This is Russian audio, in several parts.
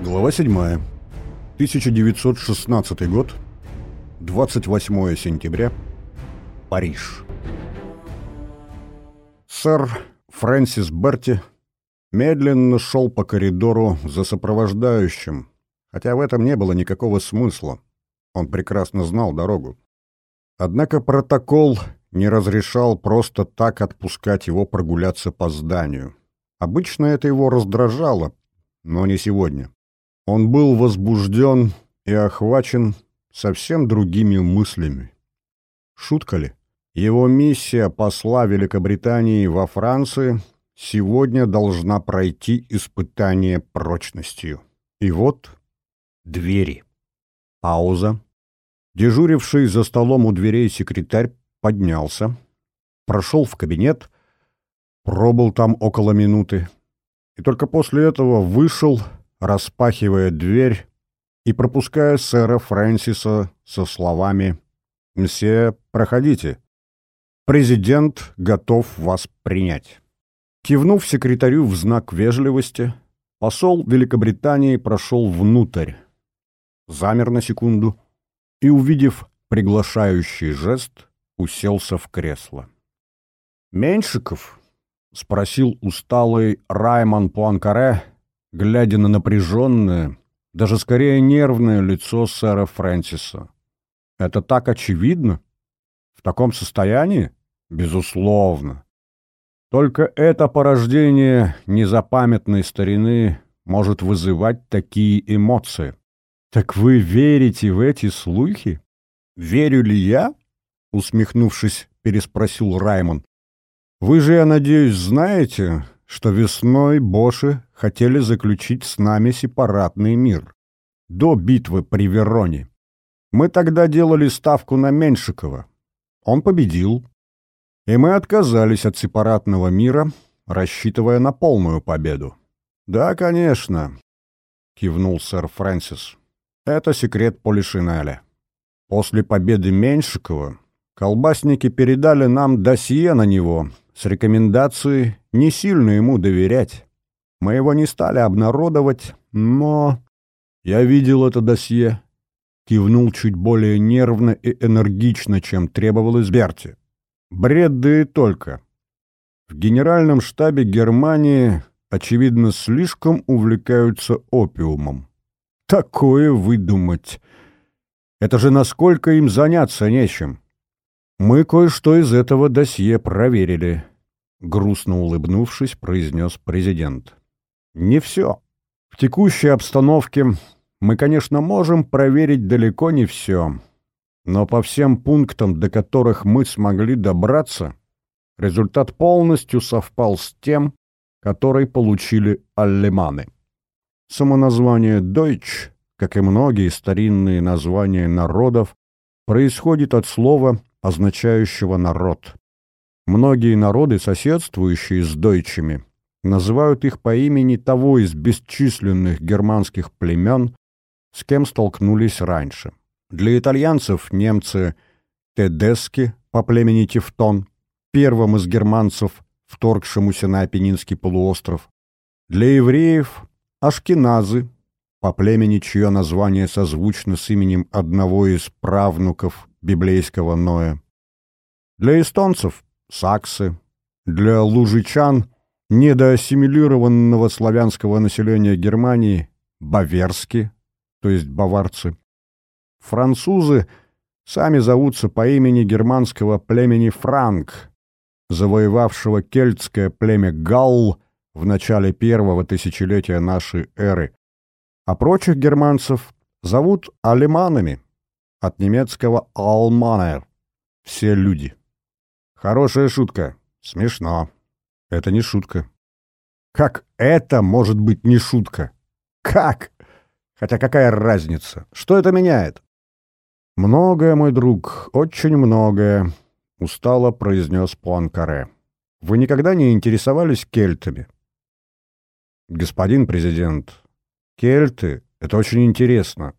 Глава 7. 1916 год. 28 сентября. Париж. Сэр Фрэнсис Берти медленно шел по коридору за сопровождающим, хотя в этом не было никакого смысла. Он прекрасно знал дорогу. Однако протокол не разрешал просто так отпускать его прогуляться по зданию. Обычно это его раздражало, но не сегодня. Он был возбужден и охвачен совсем другими мыслями. Шутка ли? Его миссия посла Великобритании во Франции сегодня должна пройти испытание прочностью. И вот двери. Пауза. Дежуривший за столом у дверей секретарь поднялся, прошел в кабинет, пробыл там около минуты, и только после этого вышел, распахивая дверь и пропуская сэра Фрэнсиса со словами «Мсье, проходите. Президент готов вас принять». Кивнув секретарю в знак вежливости, посол Великобритании прошел внутрь, замер на секунду и, увидев приглашающий жест, уселся в кресло. «Меньшиков?» — спросил усталый Раймон Пуанкаре, глядя на напряженное, даже скорее нервное лицо сэра Фрэнсиса. «Это так очевидно? В таком состоянии? Безусловно. Только это порождение незапамятной старины может вызывать такие эмоции. Так вы верите в эти слухи? Верю ли я? Усмехнувшись, переспросил Раймон. Вы же, я надеюсь, знаете, что весной Боши хотели заключить с нами сепаратный мир. До битвы при Вероне. Мы тогда делали ставку на Меньшикова. Он победил. И мы отказались от сепаратного мира, рассчитывая на полную победу. «Да, конечно», — кивнул сэр Фрэнсис. «Это секрет Полишинеля. После победы Меньшикова колбасники передали нам досье на него с рекомендацией не сильно ему доверять. Мы его не стали обнародовать, но... Я видел это досье, кивнул чуть более нервно и энергично, чем требовалось Берти. Бред да и только. В генеральном штабе Германии, очевидно, слишком увлекаются опиумом. Такое выдумать! Это же насколько им заняться нечем. Мы кое-что из этого досье проверили. Грустно улыбнувшись, произнес президент. Не все. В текущей обстановке мы, конечно, можем проверить далеко не все. Но по всем пунктам, до которых мы смогли добраться, результат полностью совпал с тем, который получили аллеманы. Самоназвание «Deutsch», как и многие старинные названия народов, происходит от слова, означающего «народ». Многие народы, соседствующие с дойчами, называют их по имени того из бесчисленных германских племен, с кем столкнулись раньше. Для итальянцев немцы Тедески по племени Тевтон, первым из германцев, вторгшемуся на Апеннинский полуостров. Для евреев Ашкеназы по племени, чье название созвучно с именем одного из правнуков библейского Ноя. Для эстонцев – саксы. Для лужичан, недоассимилированного славянского населения Германии – баверски, то есть баварцы. Французы сами зовутся по имени германского племени Франк, завоевавшего кельтское племя Галл в начале первого тысячелетия нашей эры, а прочих германцев зовут алеманами, от немецкого «алманер» — все люди. Хорошая шутка. Смешно. Это не шутка. Как это может быть не шутка? Как? Хотя какая разница? Что это меняет? «Многое, мой друг, очень многое», — устало произнес Пуанкаре. «Вы никогда не интересовались кельтами?» «Господин президент, кельты — это очень интересно.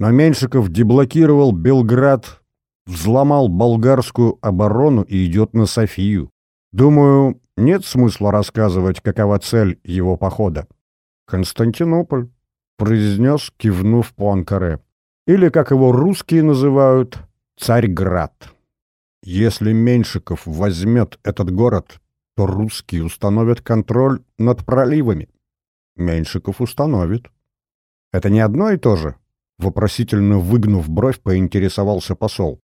Но Меньшиков деблокировал Белград, взломал болгарскую оборону и идет на Софию. Думаю, нет смысла рассказывать, какова цель его похода. Константинополь. произнес, кивнув по Анкаре. «Или, как его русские называют, Царьград. Если Меньшиков возьмет этот город, то русские установят контроль над проливами. Меньшиков установит. Это не одно и то же?» Вопросительно выгнув бровь, поинтересовался посол.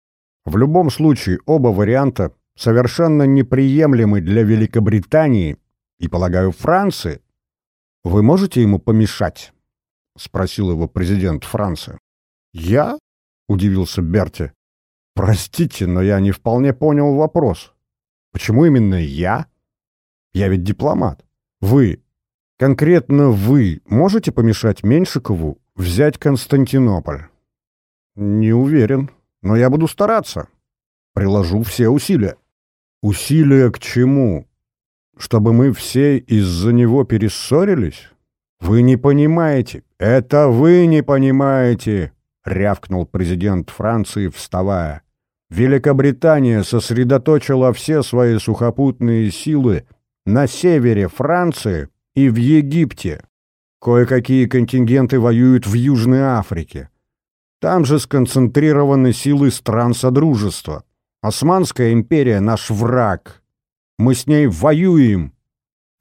«В любом случае, оба варианта совершенно неприемлемы для Великобритании и, полагаю, Франции. Вы можете ему помешать?» — спросил его президент Франции. «Я?» — удивился Берти. «Простите, но я не вполне понял вопрос. Почему именно я? Я ведь дипломат. Вы, конкретно вы, можете помешать Меньшикову взять Константинополь?» «Не уверен, но я буду стараться. Приложу все усилия». «Усилия к чему? Чтобы мы все из-за него перессорились?» «Вы не понимаете! Это вы не понимаете!» — рявкнул президент Франции, вставая. «Великобритания сосредоточила все свои сухопутные силы на севере Франции и в Египте. Кое-какие контингенты воюют в Южной Африке. Там же сконцентрированы силы стран Содружества. Османская империя — наш враг. Мы с ней воюем.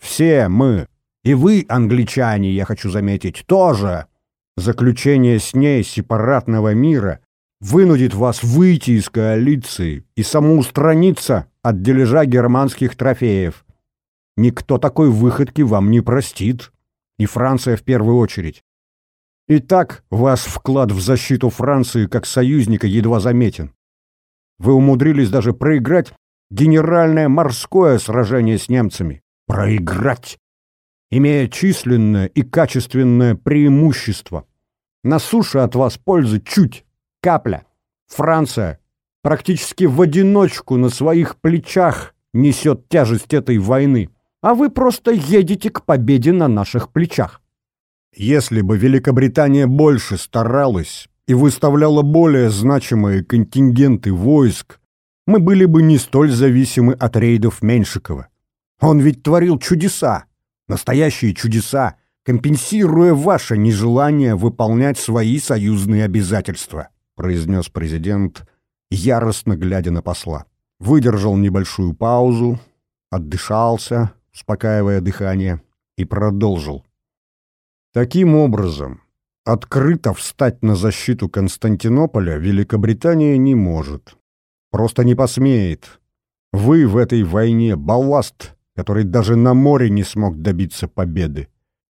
Все мы. И вы, англичане, я хочу заметить, тоже. Заключение с ней сепаратного мира вынудит вас выйти из коалиции и самоустраниться от дележа германских трофеев. Никто такой выходки вам не простит. И Франция в первую очередь. Итак, ваш вклад в защиту Франции как союзника едва заметен. Вы умудрились даже проиграть генеральное морское сражение с немцами. Проиграть! имея численное и качественное преимущество. На суше от вас пользы чуть, капля. Франция практически в одиночку на своих плечах несет тяжесть этой войны, а вы просто едете к победе на наших плечах. Если бы Великобритания больше старалась и выставляла более значимые контингенты войск, мы были бы не столь зависимы от рейдов Меньшикова. Он ведь творил чудеса. Настоящие чудеса, компенсируя ваше нежелание выполнять свои союзные обязательства», произнес президент, яростно глядя на посла. Выдержал небольшую паузу, отдышался, успокаивая дыхание, и продолжил. Таким образом, открыто встать на защиту Константинополя Великобритания не может. Просто не посмеет. Вы в этой войне балласт который даже на море не смог добиться победы.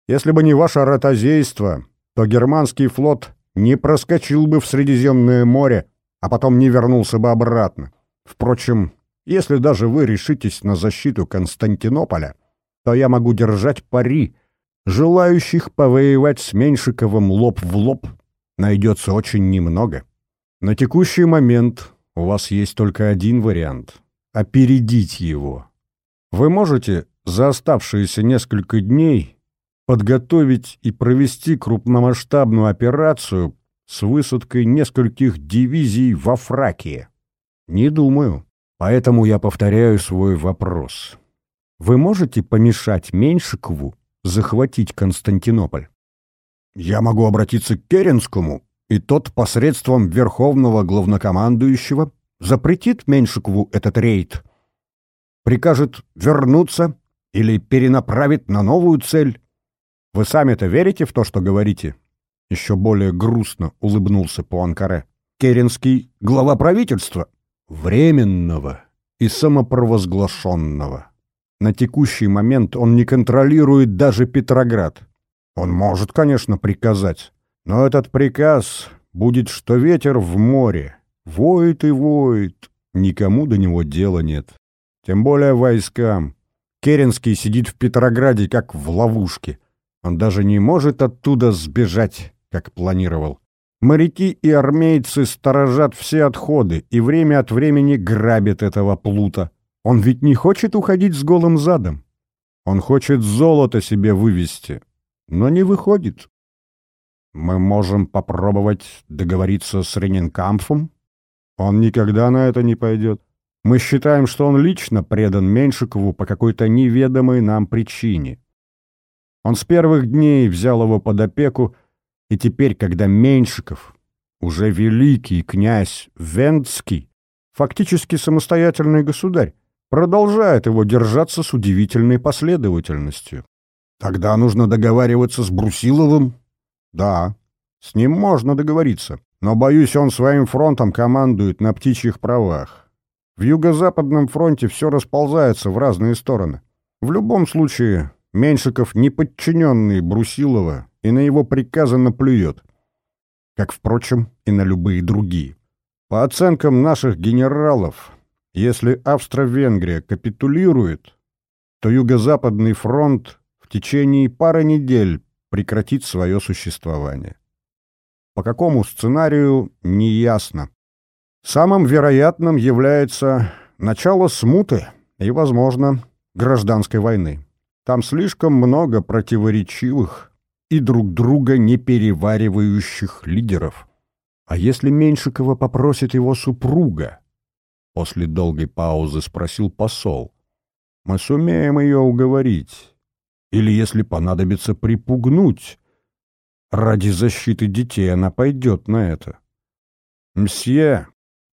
Если бы не ваше ротозейство, то германский флот не проскочил бы в Средиземное море, а потом не вернулся бы обратно. Впрочем, если даже вы решитесь на защиту Константинополя, то я могу держать пари. Желающих повоевать с Меньшиковым лоб в лоб найдется очень немного. На текущий момент у вас есть только один вариант — опередить его. Вы можете за оставшиеся несколько дней подготовить и провести крупномасштабную операцию с высадкой нескольких дивизий во Фракии? Не думаю. Поэтому я повторяю свой вопрос. Вы можете помешать Меньшикову захватить Константинополь? Я могу обратиться к Керенскому, и тот посредством верховного главнокомандующего запретит Меньшикову этот рейд – прикажет вернуться или перенаправит на новую цель. Вы сами-то верите в то, что говорите? Еще более грустно улыбнулся Пуанкаре. Керенский — глава правительства. Временного и самопровозглашенного. На текущий момент он не контролирует даже Петроград. Он может, конечно, приказать, но этот приказ будет, что ветер в море. Воет и воет, никому до него дела нет. Тем более войскам. Керенский сидит в Петрограде, как в ловушке. Он даже не может оттуда сбежать, как планировал. Моряки и армейцы сторожат все отходы и время от времени грабят этого плута. Он ведь не хочет уходить с голым задом. Он хочет золото себе вывести, но не выходит. Мы можем попробовать договориться с Ренинкамфом. Он никогда на это не пойдет. Мы считаем, что он лично предан Меньшикову по какой-то неведомой нам причине. Он с первых дней взял его под опеку И теперь, когда Меньшиков, уже великий князь Вендский, фактически самостоятельный государь, продолжает его держаться с удивительной последовательностью. Тогда нужно договариваться с Брусиловым? Да, с ним можно договориться, но, боюсь, он своим фронтом командует на птичьих правах. В юго-западном фронте все расползается в разные стороны. В любом случае, Меньшиков не подчиненный Брусилова и на его приказы наплюет. Как, впрочем, и на любые другие. По оценкам наших генералов, если Австро-Венгрия капитулирует, то Юго-Западный фронт в течение пары недель прекратит свое существование. По какому сценарию, неясно. Самым вероятным является начало смуты и, возможно, гражданской войны. Там слишком много противоречивых и друг друга не переваривающих лидеров. А если Меньшикова попросит его супруга? После долгой паузы спросил посол. Мы сумеем ее уговорить. Или, если понадобится припугнуть, ради защиты детей она пойдет на это. «Мсье,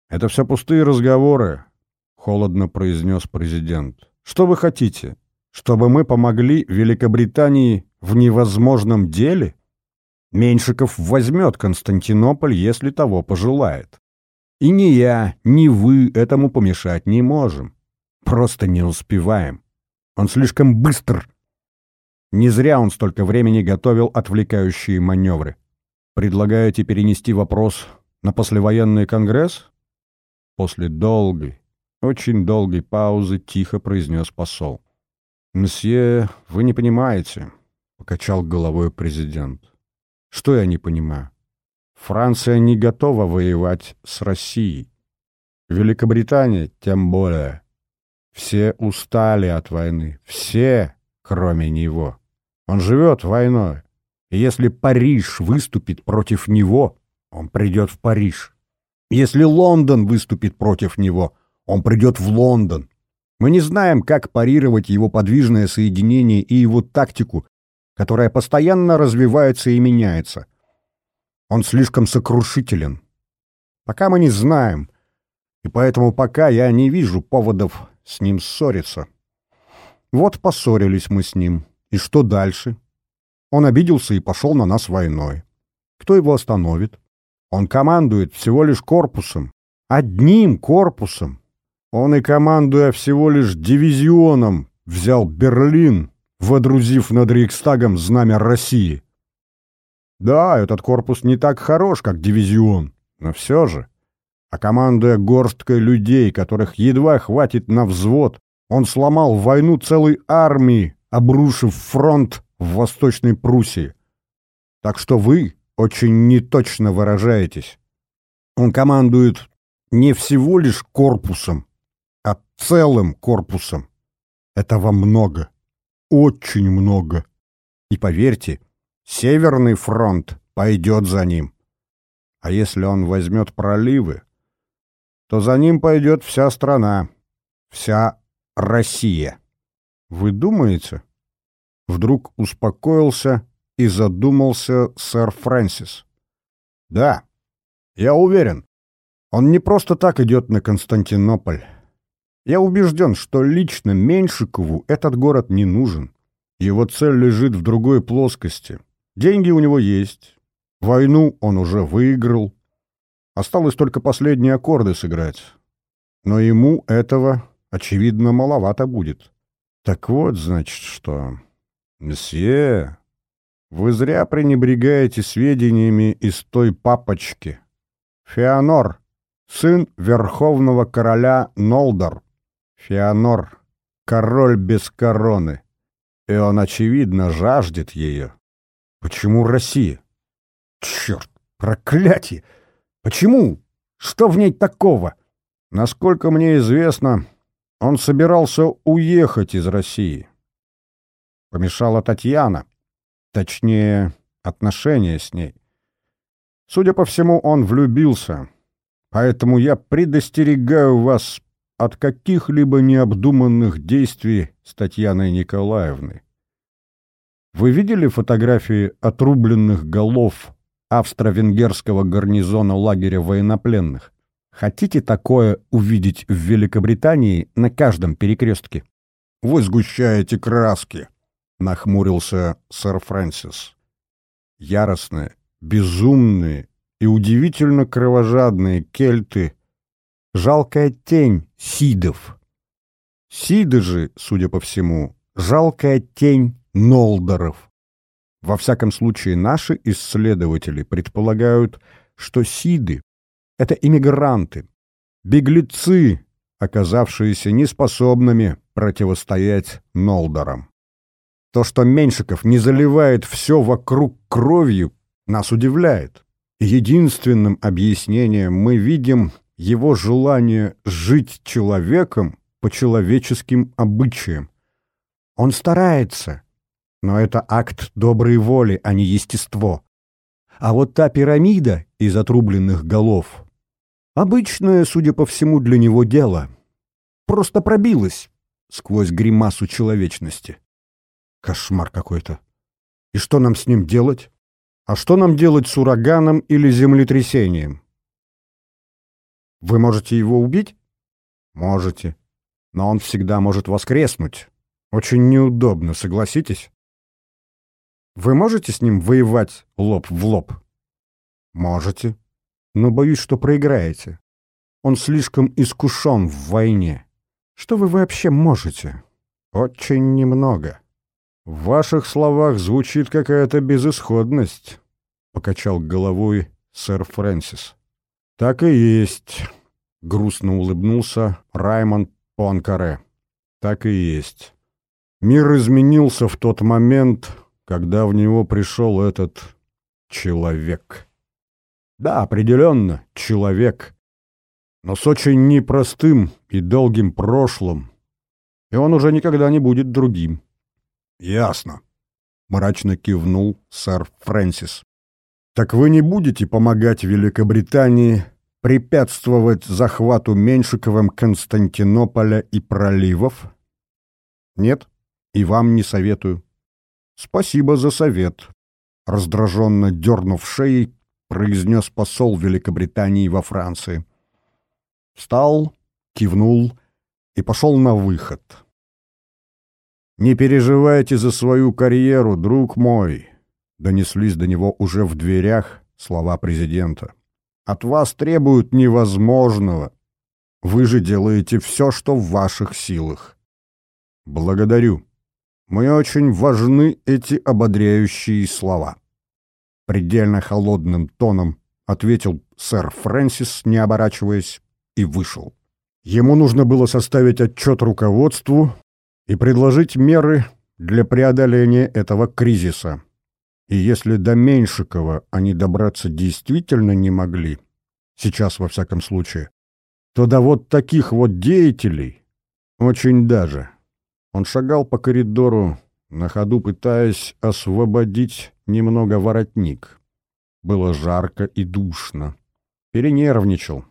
это все пустые разговоры», — холодно произнес президент. «Что вы хотите? Чтобы мы помогли Великобритании в невозможном деле? Меньшиков возьмет Константинополь, если того пожелает. И ни я, ни вы этому помешать не можем. Просто не успеваем. Он слишком быстр. Не зря он столько времени готовил отвлекающие маневры. Предлагаете перенести вопрос на послевоенный конгресс? После долгой, очень долгой паузы тихо произнес посол. «Мсье, вы не понимаете», — покачал головой президент. «Что я не понимаю? Франция не готова воевать с Россией. Великобритания тем более. Все устали от войны. Все, кроме него. Он живет войной. И если Париж выступит против него, он придет в Париж. Если Лондон выступит против него, он придет в Лондон. Мы не знаем, как парировать его подвижное соединение и его тактику, которая постоянно развивается и меняется. Он слишком сокрушителен. Пока мы не знаем, и поэтому пока я не вижу поводов с ним ссориться. Вот поссорились мы с ним. И что дальше? Он обиделся и пошел на нас войной. Кто его остановит? Он командует всего лишь корпусом. Одним корпусом. Он и, командуя всего лишь дивизионом, взял Берлин, водрузив над Рейхстагом знамя России. Да, этот корпус не так хорош, как дивизион, но все же. А командуя горсткой людей, которых едва хватит на взвод, он сломал войну целой армии, обрушив фронт в Восточной Пруссии. Так что вы очень неточно выражаетесь. Он командует не всего лишь корпусом, а целым корпусом. Этого много. Очень много. И поверьте, Северный фронт пойдет за ним. А если он возьмет проливы, то за ним пойдет вся страна, вся Россия. Вы думаете? Вдруг успокоился и задумался сэр Фрэнсис. Да, я уверен. Он не просто так идет на Константинополь. Я убежден, что лично Меньшикову этот город не нужен. Его цель лежит в другой плоскости. Деньги у него есть. Войну он уже выиграл. Осталось только последние аккорды сыграть. Но ему этого, очевидно, маловато будет. Так вот, значит, что... Месье, вы зря пренебрегаете сведениями из той папочки. Феонор, сын верховного короля Нолдор. Феонор, король без короны. И он, очевидно, жаждет ее. Почему Россия? Черт, проклятие! Почему? Что в ней такого? Насколько мне известно, он собирался уехать из России. Помешала Татьяна. Точнее, отношения с ней. Судя по всему, он влюбился. Поэтому я предостерегаю вас от каких-либо необдуманных действий с Татьяной Николаевной. Вы видели фотографии отрубленных голов австро-венгерского гарнизона лагеря военнопленных. Хотите такое увидеть в Великобритании на каждом перекрестке? Вы сгущаете краски, нахмурился сэр Фрэнсис. Яростные, безумные и удивительно кровожадные кельты — жалкая тень сидов. Сиды же, судя по всему, жалкая тень нолдоров. Во всяком случае, наши исследователи предполагают, что сиды — это иммигранты, беглецы, оказавшиеся неспособными противостоять нолдорам. То, что Меньшиков не заливает все вокруг кровью, нас удивляет. Единственным объяснением мы видим его желание жить человеком по человеческим обычаям. Он старается, но это акт доброй воли, а не естество. А вот та пирамида из отрубленных голов — обычное, судя по всему, для него дело. Просто пробилась сквозь гримасу человечности. Кошмар какой-то. И что нам с ним делать? А что нам делать с ураганом или землетрясением? Вы можете его убить? Можете. Но он всегда может воскреснуть. Очень неудобно, согласитесь? Вы можете с ним воевать лоб в лоб? Можете. Но боюсь, что проиграете. Он слишком искушен в войне. Что вы вообще можете? Очень немного. В ваших словах звучит какая-то безысходность, покачал головой сэр Фрэнсис. Так и есть, грустно улыбнулся Раймонд Пуанкаре. Так и есть. Мир изменился в тот момент, когда в него пришел этот человек. Да, определенно, человек. Но с очень непростым и долгим прошлым. И он уже никогда не будет другим. «Ясно», — мрачно кивнул сэр Фрэнсис. «Так вы не будете помогать Великобритании препятствовать захвату Меньшиковым Константинополя и проливов?» «Нет, и вам не советую». «Спасибо за совет», — раздраженно дернув шеей, произнес посол Великобритании во Франции. Встал, кивнул и пошел на выход. «Не переживайте за свою карьеру, друг мой», — донеслись до него уже в дверях слова президента. «От вас требуют невозможного. Вы же делаете все, что в ваших силах». «Благодарю. Мне очень важны эти ободряющие слова». Предельно холодным тоном ответил сэр Фрэнсис, не оборачиваясь, и вышел. Ему нужно было составить отчет руководству и предложить меры для преодоления этого кризиса. И если до Меньшикова они добраться действительно не могли, сейчас во всяком случае, то до вот таких вот деятелей очень даже. Он шагал по коридору, на ходу пытаясь освободить немного воротник. Было жарко и душно. Перенервничал.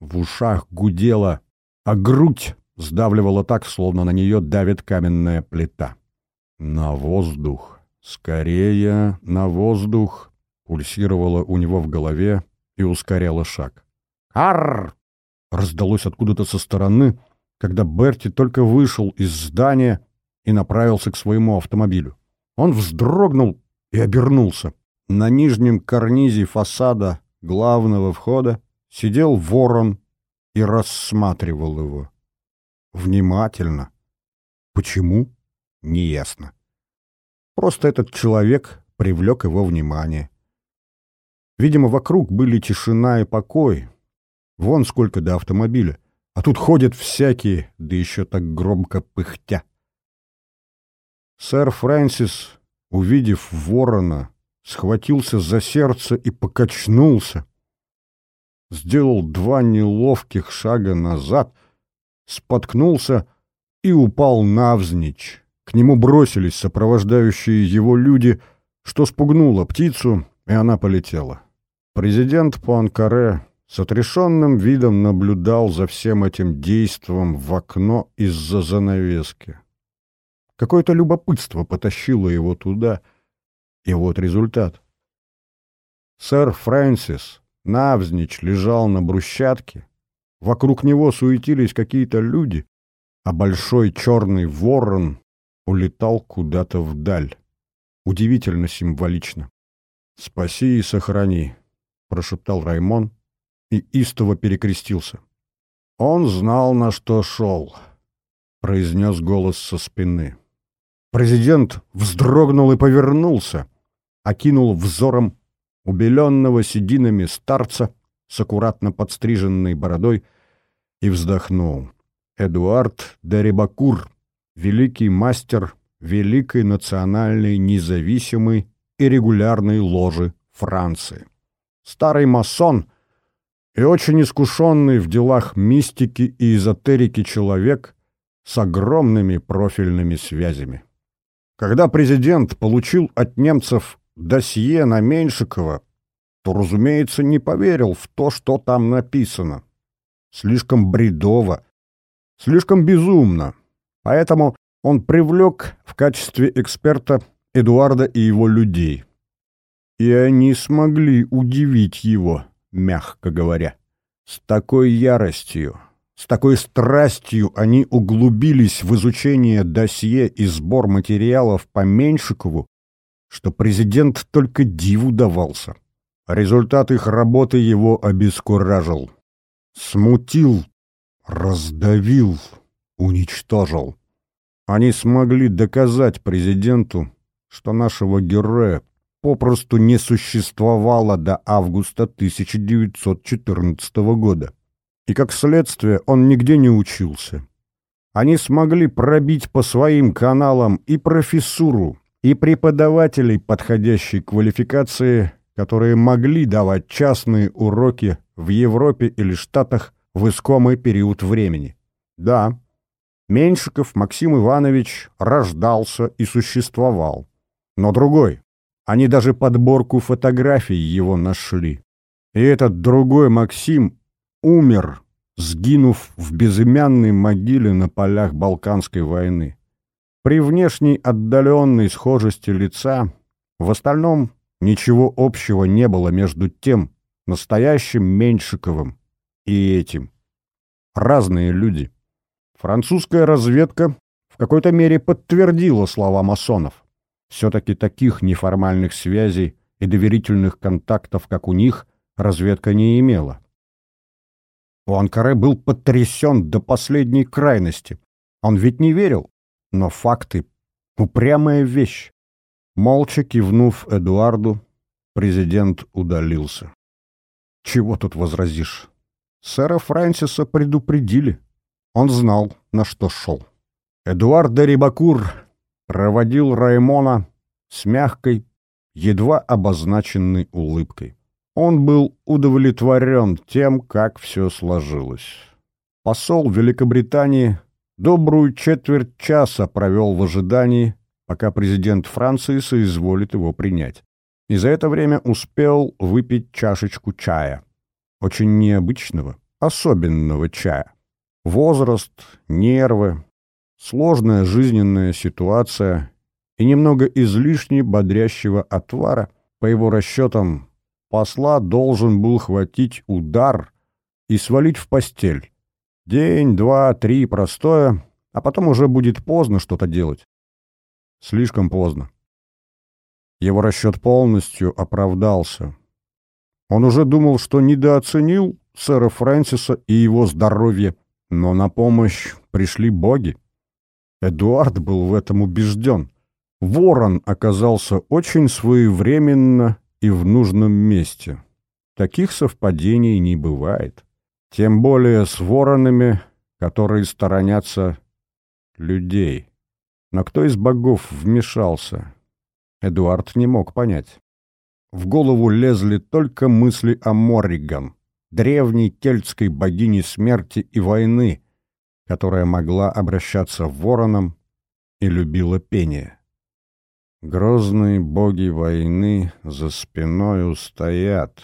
В ушах гудело, а грудь сдавливало так, словно на нее давит каменная плита. «На воздух! Скорее, на воздух!» пульсировало у него в голове и ускоряло шаг. «Арр!» раздалось откуда-то со стороны, когда Берти только вышел из здания и направился к своему автомобилю. Он вздрогнул и обернулся. На нижнем карнизе фасада главного входа сидел ворон и рассматривал его. Внимательно. Почему? Неясно. Просто этот человек привлек его внимание. Видимо, вокруг были тишина и покой. Вон сколько до автомобиля. А тут ходят всякие, да еще так громко пыхтя. Сэр Фрэнсис, увидев ворона, схватился за сердце и покачнулся. Сделал два неловких шага назад — споткнулся и упал навзничь. К нему бросились сопровождающие его люди, что спугнуло птицу, и она полетела. Президент Пуанкаре с отрешенным видом наблюдал за всем этим действом в окно из-за занавески. Какое-то любопытство потащило его туда, и вот результат. Сэр Фрэнсис навзничь лежал на брусчатке, вокруг него суетились какие-то люди, а большой черный ворон улетал куда-то вдаль. Удивительно символично. «Спаси и сохрани», — прошептал Раймон и истово перекрестился. «Он знал, на что шел», — произнес голос со спины. Президент вздрогнул и повернулся, окинул взором убеленного сединами старца с аккуратно подстриженной бородой и вздохнул. Эдуард де Рибакур, великий мастер Великой национальной независимой и регулярной ложи Франции. Старый масон и очень искушенный в делах мистики и эзотерики человек с огромными профильными связями. Когда президент получил от немцев досье на Меньшикова, то, разумеется, не поверил в то, что там написано. Слишком бредово, слишком безумно. Поэтому он привлек в качестве эксперта Эдуарда и его людей. И они смогли удивить его, мягко говоря. С такой яростью, с такой страстью они углубились в изучение досье и сбор материалов по Меньшикову, что президент только диву давался. Результат их работы его обескуражил. Смутил, раздавил, уничтожил. Они смогли доказать президенту, что нашего героя попросту не существовало до августа 1914 года. И как следствие он нигде не учился. Они смогли пробить по своим каналам и профессуру, и преподавателей подходящей квалификации, которые могли давать частные уроки в Европе или Штатах в искомый период времени. Да, Меньшиков Максим Иванович рождался и существовал. Но другой. Они даже подборку фотографий его нашли. И этот другой Максим умер, сгинув в безымянной могиле на полях Балканской войны. При внешней отдаленной схожести лица в остальном ничего общего не было между тем настоящим Меньшиковым и этим. Разные люди. Французская разведка в какой-то мере подтвердила слова масонов. Все-таки таких неформальных связей и доверительных контактов, как у них, разведка не имела. Пуанкаре был потрясен до последней крайности. Он ведь не верил, но факты — упрямая вещь. Молча кивнув Эдуарду, президент удалился. Чего тут возразишь? Сэра Фрэнсиса предупредили. Он знал, на что шел. Эдуард де Рибакур проводил Раймона с мягкой, едва обозначенной улыбкой. Он был удовлетворен тем, как все сложилось. Посол Великобритании добрую четверть часа провел в ожидании, пока президент Франции соизволит его принять. И за это время успел выпить чашечку чая. Очень необычного, особенного чая. Возраст, нервы, сложная жизненная ситуация и немного излишне бодрящего отвара, по его расчетам, посла должен был хватить удар и свалить в постель. День, два, три, простое, а потом уже будет поздно что-то делать. Слишком поздно. Его расчет полностью оправдался. Он уже думал, что недооценил сэра Фрэнсиса и его здоровье, но на помощь пришли боги. Эдуард был в этом убежден. Ворон оказался очень своевременно и в нужном месте. Таких совпадений не бывает. Тем более с воронами, которые сторонятся людей. Но кто из богов вмешался? Эдуард не мог понять. В голову лезли только мысли о Морриган древней кельтской богини смерти и войны, которая могла обращаться вороном и любила пение. «Грозные боги войны за спиной устоят»,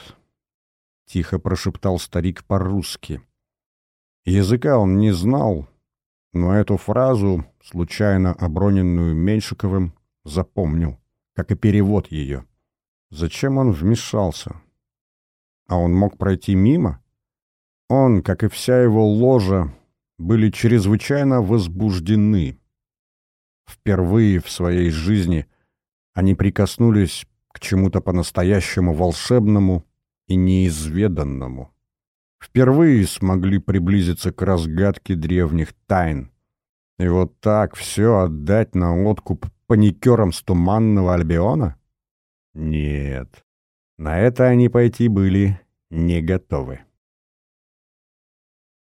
— тихо прошептал старик по-русски. Языка он не знал, но эту фразу, случайно оброненную Меньшиковым, запомнил, как и перевод ее. Зачем он вмешался? а он мог пройти мимо? Он, как и вся его ложа, были чрезвычайно возбуждены. Впервые в своей жизни они прикоснулись к чему-то по-настоящему волшебному и неизведанному. Впервые смогли приблизиться к разгадке древних тайн. И вот так все отдать на откуп паникерам с Туманного Альбиона? Нет, на это они пойти были не готовы.